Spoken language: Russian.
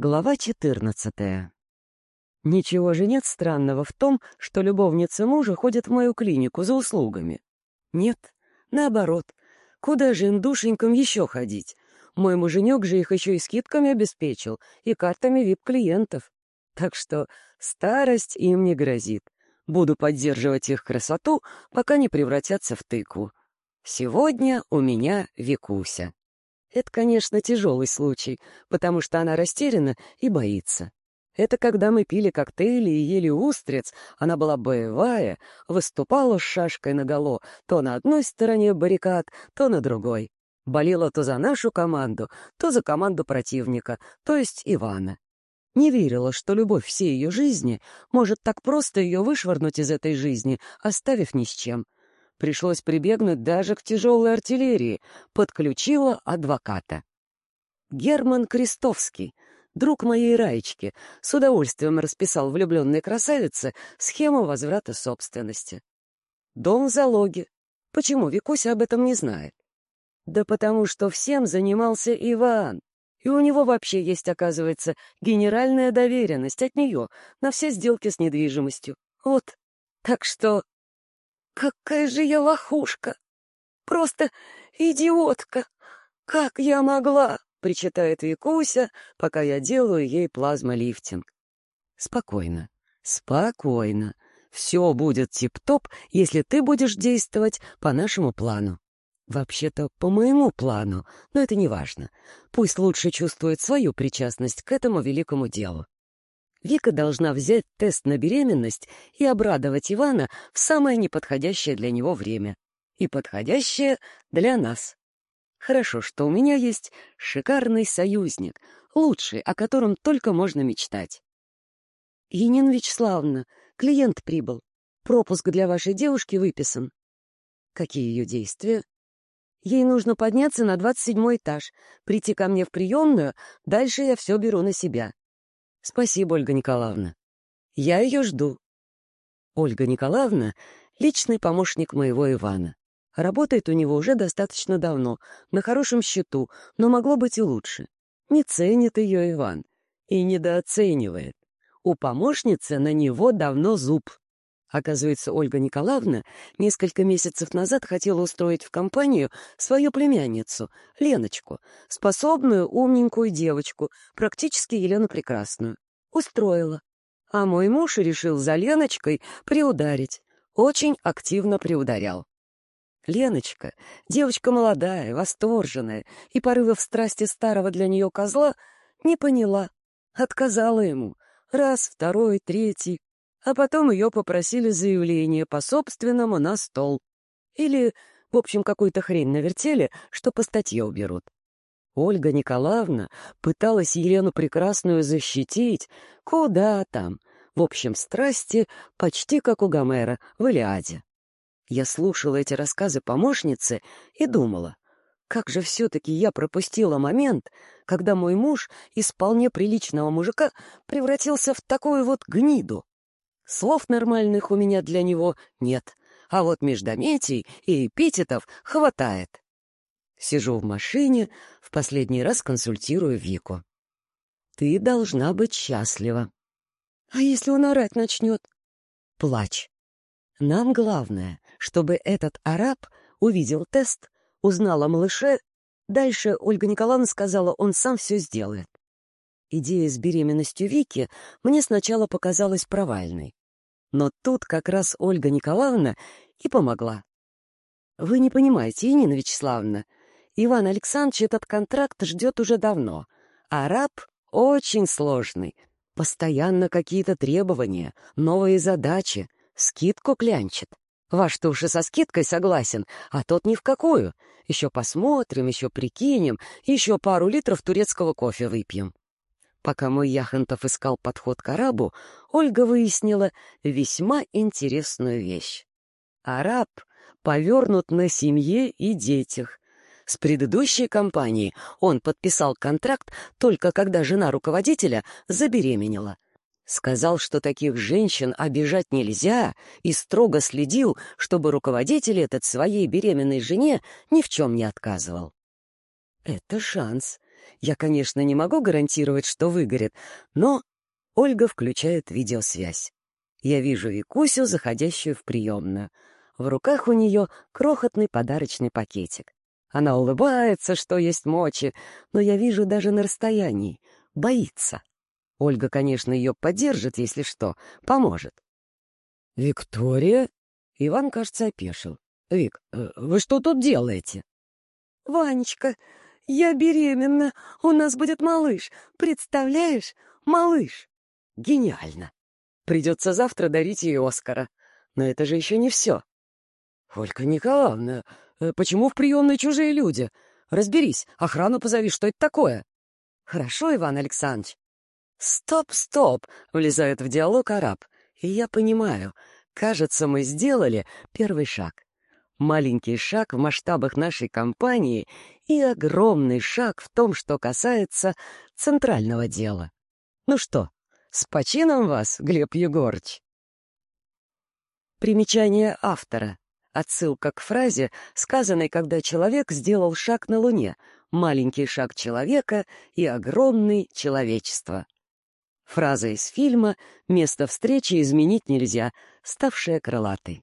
Глава 14. Ничего же нет странного в том, что любовница мужа ходит в мою клинику за услугами. Нет, наоборот. Куда же им, душенькам, еще ходить? Мой муженек же их еще и скидками обеспечил, и картами вип-клиентов. Так что старость им не грозит. Буду поддерживать их красоту, пока не превратятся в тыкву. Сегодня у меня Викуся. Это, конечно, тяжелый случай, потому что она растеряна и боится. Это когда мы пили коктейли и ели устриц, она была боевая, выступала с шашкой наголо, то на одной стороне баррикад, то на другой. Болела то за нашу команду, то за команду противника, то есть Ивана. Не верила, что любовь всей ее жизни может так просто ее вышвырнуть из этой жизни, оставив ни с чем — Пришлось прибегнуть даже к тяжелой артиллерии, подключила адвоката. Герман Крестовский, друг моей Раечки, с удовольствием расписал влюбленной красавице схему возврата собственности. Дом в залоге. Почему Викуся об этом не знает? Да потому что всем занимался Иван. И у него вообще есть, оказывается, генеральная доверенность от нее на все сделки с недвижимостью. Вот. Так что Какая же я лохушка! Просто идиотка! Как я могла? — причитает Викуся, пока я делаю ей плазмолифтинг. Спокойно, спокойно. Все будет тип-топ, если ты будешь действовать по нашему плану. Вообще-то, по моему плану, но это не важно. Пусть лучше чувствует свою причастность к этому великому делу. Вика должна взять тест на беременность и обрадовать Ивана в самое неподходящее для него время. И подходящее для нас. Хорошо, что у меня есть шикарный союзник, лучший, о котором только можно мечтать. Енина Вячеславовна, клиент прибыл. Пропуск для вашей девушки выписан. Какие ее действия? Ей нужно подняться на двадцать седьмой этаж, прийти ко мне в приемную, дальше я все беру на себя. Спасибо, Ольга Николаевна. Я ее жду. Ольга Николаевна — личный помощник моего Ивана. Работает у него уже достаточно давно, на хорошем счету, но могло быть и лучше. Не ценит ее Иван и недооценивает. У помощницы на него давно зуб. Оказывается, Ольга Николаевна несколько месяцев назад хотела устроить в компанию свою племянницу, Леночку, способную, умненькую девочку, практически Елену Прекрасную. Устроила. А мой муж решил за Леночкой приударить. Очень активно приударял. Леночка, девочка молодая, восторженная, и порывов страсти старого для нее козла не поняла. Отказала ему. Раз, второй, третий а потом ее попросили заявление по собственному на стол. Или, в общем, какую-то хрень навертели, что по статье уберут. Ольга Николаевна пыталась Елену Прекрасную защитить. Куда там? В общем, страсти почти как у Гомера в Илиаде. Я слушала эти рассказы помощницы и думала, как же все-таки я пропустила момент, когда мой муж из вполне приличного мужика превратился в такую вот гниду. Слов нормальных у меня для него нет, а вот междометий и эпитетов хватает. Сижу в машине, в последний раз консультирую Вику. Ты должна быть счастлива. А если он орать начнет? Плачь. Нам главное, чтобы этот араб увидел тест, узнал о малыше. Дальше Ольга Николаевна сказала, он сам все сделает. Идея с беременностью Вики мне сначала показалась провальной. Но тут как раз Ольга Николаевна и помогла. Вы не понимаете, Инина Вячеславовна, Иван Александрович этот контракт ждет уже давно, а раб очень сложный. Постоянно какие-то требования, новые задачи, скидку клянчит. Ваш-то уж и со скидкой согласен, а тот ни в какую. Еще посмотрим, еще прикинем, еще пару литров турецкого кофе выпьем. Пока мой Яхонтов искал подход к арабу, Ольга выяснила весьма интересную вещь. Араб повернут на семье и детях. С предыдущей компанией он подписал контракт только когда жена руководителя забеременела. Сказал, что таких женщин обижать нельзя, и строго следил, чтобы руководитель этот своей беременной жене ни в чем не отказывал. Это шанс. Я, конечно, не могу гарантировать, что выгорит, но Ольга включает видеосвязь. Я вижу Викусю, заходящую в приемную. В руках у нее крохотный подарочный пакетик. Она улыбается, что есть мочи, но я вижу даже на расстоянии. Боится. Ольга, конечно, ее поддержит, если что, поможет. «Виктория?» Иван, кажется, опешил. «Вик, э, вы что тут делаете?» «Ванечка, я беременна, у нас будет малыш. Представляешь, малыш!» «Гениально! Придется завтра дарить ей Оскара. Но это же еще не все. «Ольга Николаевна, э, почему в приемной чужие люди? Разберись, охрану позови, что это такое?» «Хорошо, Иван Александрович». «Стоп, стоп!» — влезает в диалог араб. «И я понимаю, кажется, мы сделали первый шаг. Маленький шаг в масштабах нашей компании и огромный шаг в том, что касается центрального дела. Ну что, с почином вас, Глеб Егорыч?» Примечание автора. Отсылка к фразе, сказанной, когда человек сделал шаг на Луне, маленький шаг человека и огромный человечество. Фраза из фильма «Место встречи изменить нельзя», ставшая крылатой.